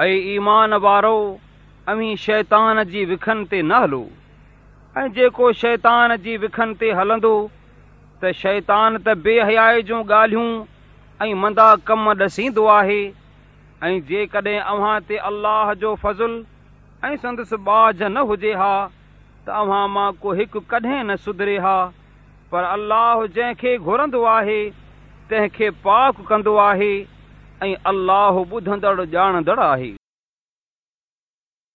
ऐं ईमान वारो अवी शैतान जी विखन ते न हलो ऐं जेको शैतान जी विखन ते हलंदो त शैतान त बेहयाई जूं ॻाल्हियूं ऐं मंदा कम ॾसींदो आहे ऐं जेकॾहिं अव्हां ते अल्लाह जो फज़ुल ऐं संदसि बाज़ न हुजे हा त अव्हां मां को हिकु कॾहिं न सुधरे हा पर अल्लाह जंहिंखे घुरंदो आहे तंहिंखे पाक कंदो आहे ऐं अलाह ॿुधंदड़ ॼाणंदड़ आहे